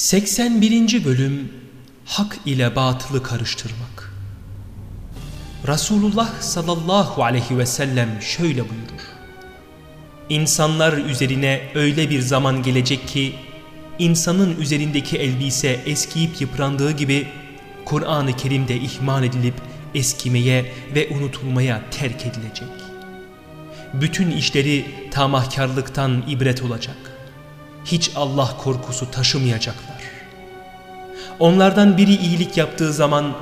81. Bölüm Hak ile batılı karıştırmak Resulullah sallallahu aleyhi ve sellem şöyle buyurur. İnsanlar üzerine öyle bir zaman gelecek ki insanın üzerindeki elbise eskiyip yıprandığı gibi Kur'an-ı Kerim'de ihmal edilip eskimeye ve unutulmaya terk edilecek. Bütün işleri tamahkarlıktan ibret olacak. Hiç Allah korkusu taşımayacaklar. Onlardan biri iyilik yaptığı zaman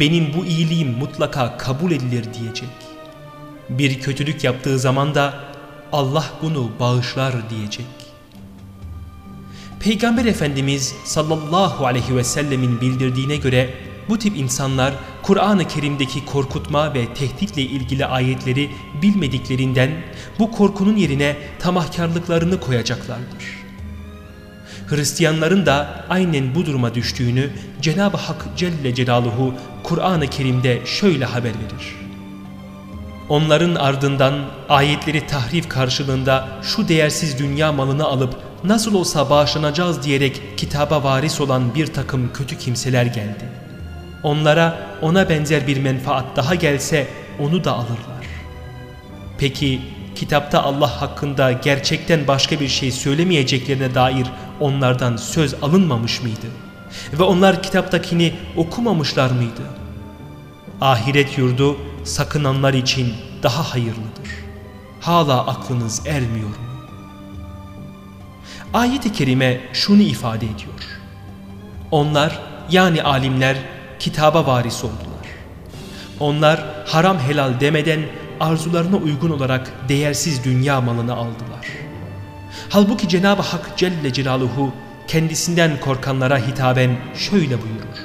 benim bu iyiliğim mutlaka kabul edilir diyecek. Bir kötülük yaptığı zaman da Allah bunu bağışlar diyecek. Peygamber Efendimiz sallallahu aleyhi ve sellemin bildirdiğine göre bu tip insanlar Kur'an-ı Kerim'deki korkutma ve tehditle ilgili ayetleri bilmediklerinden bu korkunun yerine tamahkarlıklarını koyacaklardır. Hristiyanların da aynen bu duruma düştüğünü Cenab-ı Hak Celle Celaluhu Kur'an-ı Kerim'de şöyle haber verir. Onların ardından ayetleri tahrif karşılığında şu değersiz dünya malını alıp nasıl olsa bağışlanacağız diyerek kitaba varis olan bir takım kötü kimseler geldi. Onlara ona benzer bir menfaat daha gelse onu da alırlar. Peki kitapta Allah hakkında gerçekten başka bir şey söylemeyeceklerine dair onlardan söz alınmamış mıydı? Ve onlar kitaptakini okumamışlar mıydı? Ahiret yurdu sakınanlar için daha hayırlıdır. Hala aklınız ermiyor mu? Ayet-i Kerime şunu ifade ediyor. Onlar yani alimler kitaba varis oldular. Onlar haram helal demeden arzularına uygun olarak değersiz dünya malını aldılar. Halbuki Cenab-ı Hak Celle Celaluhu kendisinden korkanlara hitaben şöyle buyurur.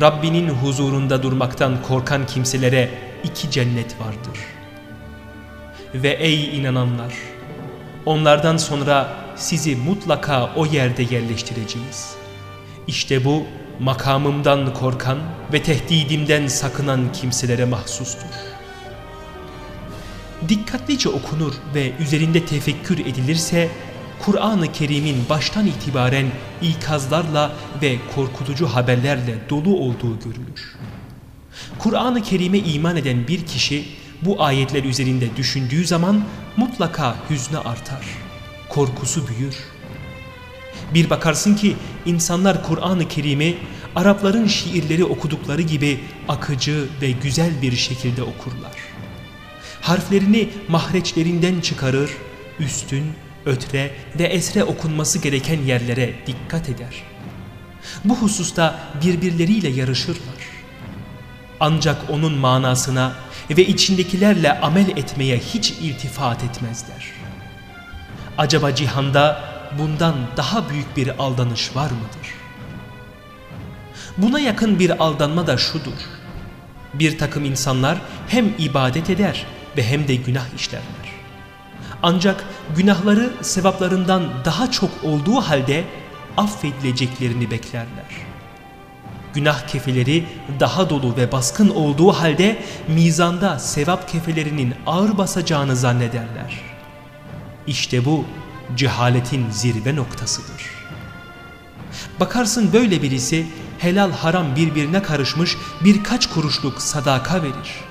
Rabbinin huzurunda durmaktan korkan kimselere iki cennet vardır. Ve ey inananlar! Onlardan sonra sizi mutlaka o yerde yerleştireceğiz. İşte bu makamımdan korkan ve tehdidimden sakınan kimselere mahsustur. Dikkatlice okunur ve üzerinde tefekkür edilirse Kur'an-ı Kerim'in baştan itibaren ikazlarla ve korkutucu haberlerle dolu olduğu görülür. Kur'an-ı Kerim'e iman eden bir kişi bu ayetler üzerinde düşündüğü zaman mutlaka hüznü artar, korkusu büyür. Bir bakarsın ki insanlar Kur'an-ı Kerim'i Arapların şiirleri okudukları gibi akıcı ve güzel bir şekilde okurlar. Harflerini mahreçlerinden çıkarır, üstün, ötre ve esre okunması gereken yerlere dikkat eder. Bu hususta birbirleriyle yarışırlar. Ancak onun manasına ve içindekilerle amel etmeye hiç iltifat etmezler. Acaba cihanda bundan daha büyük bir aldanış var mıdır? Buna yakın bir aldanma da şudur. Bir takım insanlar hem ibadet eder ve hem de günah işlerler. Ancak günahları sevaplarından daha çok olduğu halde affedileceklerini beklerler. Günah kefeleri daha dolu ve baskın olduğu halde mizanda sevap kefelerinin ağır basacağını zannederler. İşte bu cehaletin zirve noktasıdır. Bakarsın böyle birisi helal haram birbirine karışmış birkaç kuruşluk sadaka verir.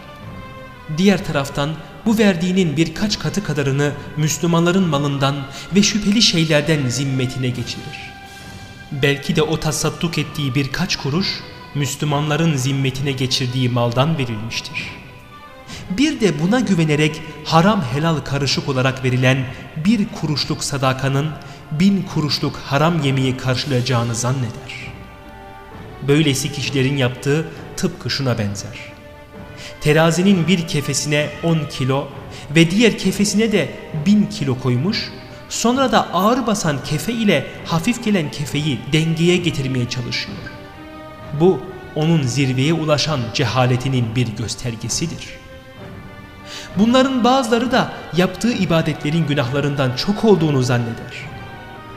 Diğer taraftan bu verdiğinin birkaç katı kadarını Müslümanların malından ve şüpheli şeylerden zimmetine geçirir. Belki de o tasadduk ettiği birkaç kuruş Müslümanların zimmetine geçirdiği maldan verilmiştir. Bir de buna güvenerek haram helal karışık olarak verilen bir kuruşluk sadakanın bin kuruşluk haram yemeği karşılayacağını zanneder. Böylesi kişilerin yaptığı tıpkı şuna benzer. Terazinin bir kefesine 10 kilo ve diğer kefesine de 1000 kilo koymuş, sonra da ağır basan kefe ile hafif gelen kefeyi dengeye getirmeye çalışıyor. Bu onun zirveye ulaşan cehaletinin bir göstergesidir. Bunların bazıları da yaptığı ibadetlerin günahlarından çok olduğunu zanneder.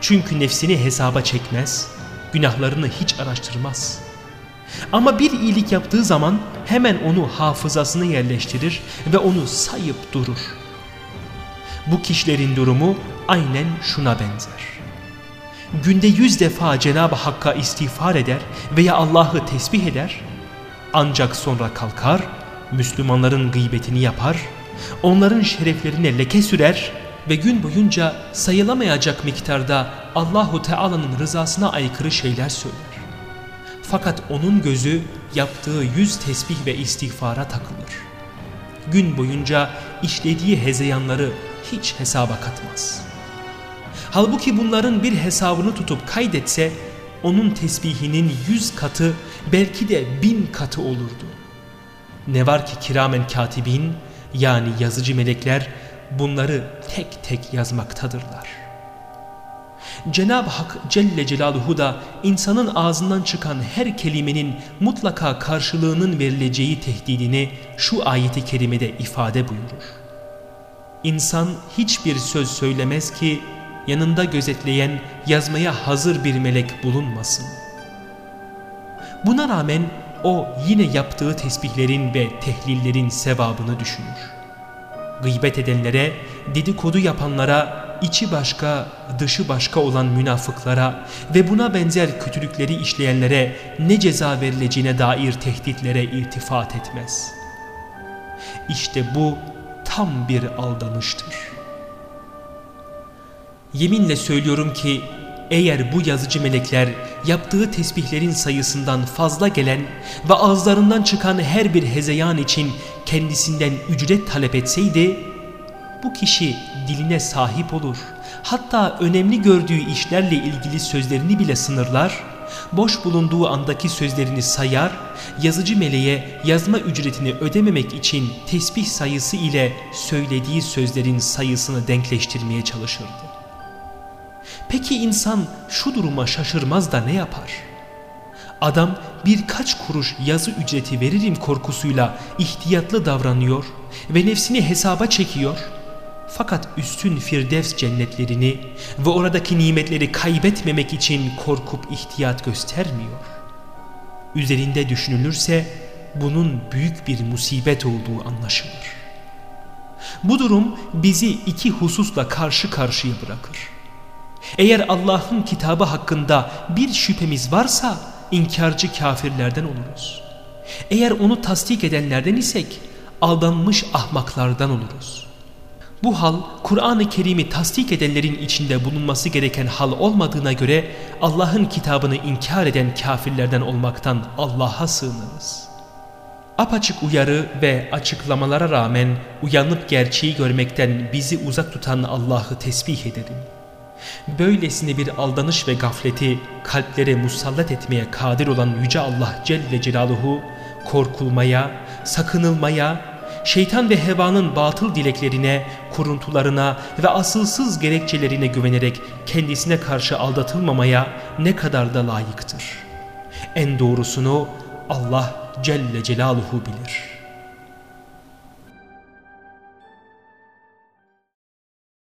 Çünkü nefsini hesaba çekmez, günahlarını hiç araştırmaz. Ama bir iyilik yaptığı zaman hemen onu hafızasına yerleştirir ve onu sayıp durur. Bu kişilerin durumu aynen şuna benzer. günde yüz defa Cenab-ı Hakk'a istiğfar eder veya Allah'ı tesbih eder, ancak sonra kalkar, Müslümanların gıybetini yapar, onların şereflerine leke sürer ve gün boyunca sayılamayacak miktarda Allahu Teala'nın rızasına aykırı şeyler söyler. Fakat onun gözü yaptığı yüz tesbih ve istiğfara takılır. Gün boyunca işlediği hezeyanları hiç hesaba katmaz. Halbuki bunların bir hesabını tutup kaydetse onun tesbihinin yüz katı belki de bin katı olurdu. Ne var ki kiramen katibin yani yazıcı melekler bunları tek tek yazmaktadırlar. Cenab-ı Hak Celle Celaluhu da insanın ağzından çıkan her kelimenin mutlaka karşılığının verileceği tehdidini şu ayeti kerimede ifade buyurur. İnsan hiçbir söz söylemez ki yanında gözetleyen yazmaya hazır bir melek bulunmasın. Buna rağmen o yine yaptığı tesbihlerin ve tehlillerin sevabını düşünür. Gıybet edenlere, dedikodu yapanlara, içi başka, dışı başka olan münafıklara ve buna benzer kötülükleri işleyenlere ne ceza verileceğine dair tehditlere irtifat etmez. İşte bu tam bir aldanıştır. Yeminle söylüyorum ki eğer bu yazıcı melekler yaptığı tesbihlerin sayısından fazla gelen ve ağızlarından çıkan her bir hezeyan için kendisinden ücret talep etseydi, bu kişi diline sahip olur. Hatta önemli gördüğü işlerle ilgili sözlerini bile sınırlar, boş bulunduğu andaki sözlerini sayar, yazıcı meleğe yazma ücretini ödememek için tesbih sayısı ile söylediği sözlerin sayısını denkleştirmeye çalışırdı. Peki insan şu duruma şaşırmaz da ne yapar? Adam birkaç kuruş yazı ücreti veririm korkusuyla ihtiyatlı davranıyor ve nefsini hesaba çekiyor. Fakat üstün firdevs cennetlerini ve oradaki nimetleri kaybetmemek için korkup ihtiyat göstermiyor. Üzerinde düşünülürse bunun büyük bir musibet olduğu anlaşılır. Bu durum bizi iki hususla karşı karşıya bırakır. Eğer Allah'ın kitabı hakkında bir şüphemiz varsa inkarcı kafirlerden oluruz. Eğer onu tasdik edenlerden isek aldanmış ahmaklardan oluruz. Bu hal Kur'an-ı Kerim'i tasdik edenlerin içinde bulunması gereken hal olmadığına göre Allah'ın kitabını inkar eden kafirlerden olmaktan Allah'a sığınırız. Apaçık uyarı ve açıklamalara rağmen uyanıp gerçeği görmekten bizi uzak tutan Allah'ı tesbih edelim. Böylesine bir aldanış ve gafleti kalplere musallat etmeye kadir olan Yüce Allah Celle Celaluhu korkulmaya, sakınılmaya, şeytan ve hevanın batıl dileklerine, kuruntularına ve asılsız gerekçelerine güvenerek kendisine karşı aldatılmamaya ne kadar da layıktır. En doğrusunu Allah Celle Celaluhu bilir.''